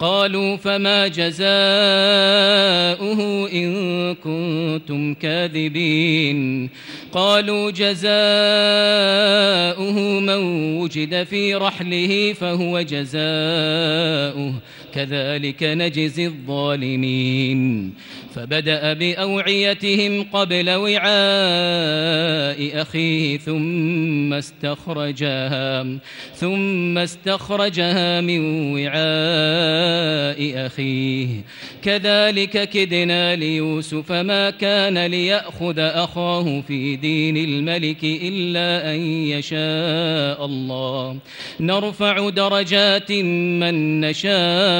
قالوا فما جزاؤه إن كنتم كاذبين. قالوا جزاؤه من وجد في رحله فهو جزاؤه. كذلك نجزي الظالمين. فبدأ بأوعيتهم قبل وعاء أخيه ثم استخرجها ثم استخرجها من وعاء أخيه. كذلك كدنا ليوسف ما كان ليأخذ أخاه في دين الملك إلا أن يشاء الله. نرفع درجات من نشاء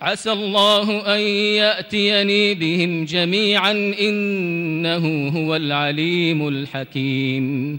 عسى الله أن يأتيني بهم جميعا إنه هو العليم الحكيم.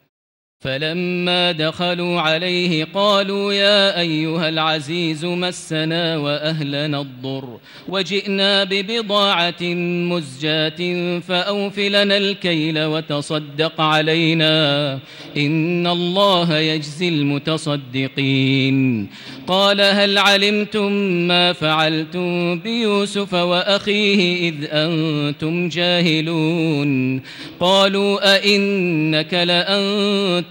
فلما دخلوا عليه قالوا يا أيها العزيز مسنا وأهلنا الضر وجئنا ببضاعة مزجاة فأوفلنا الكيل وتصدق علينا إن الله يجزي المتصدقين قال هل علمتم ما فعلتم بيوسف وأخيه إذ أنتم جاهلون قالوا أئنك لأنت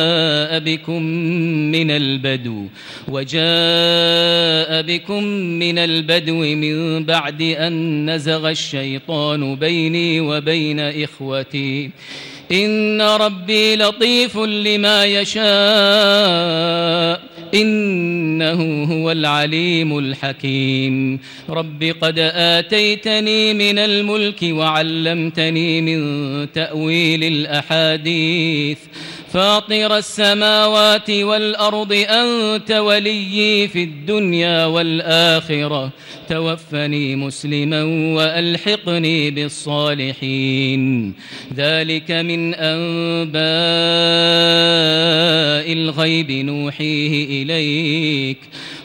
وجاء بكم من البدو وجاء بكم من البدو من بعد أن نزغ الشيطان بيني وبين إخوتي. إن ربي لطيف لما يشاء إنه هو العليم الحكيم. رب قد آتيتني من الملك وعلمتني من تأويل الأحاديث. فاطر السماوات والأرض أنت وليي في الدنيا والآخرة. توفني مسلما وألحقني بالصالحين. ذلك من أنباء الغيب نوحيه إليك.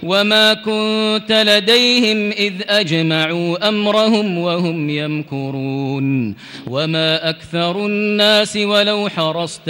وما كنت لديهم إذ أجمعوا أمرهم وهم يمكرون. وما أكثر الناس ولو حرصت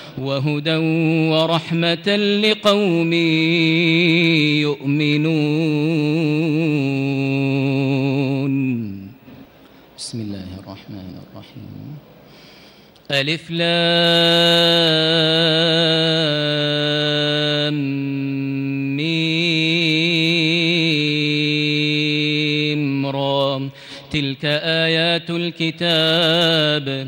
وهدى ورحمة لقوم يؤمنون. بسم الله الرحمن الرحيم. ألف لام ميم ذكرا تلك آيات الكتاب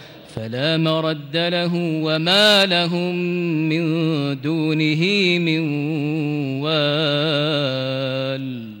فلا مرد له وما لهم من دونه من وال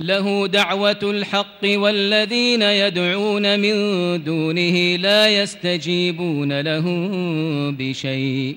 له دعوة الحق والذين يدعون من دونه لا يستجيبون لهم بشيء.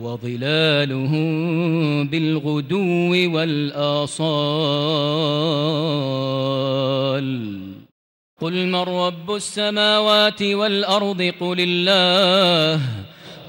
وظلالهم بالغدو والآصال. قل من رب السماوات والأرض قل الله.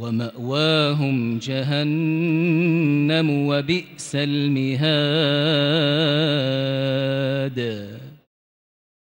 ومأواهم جهنم وبئس المهاد.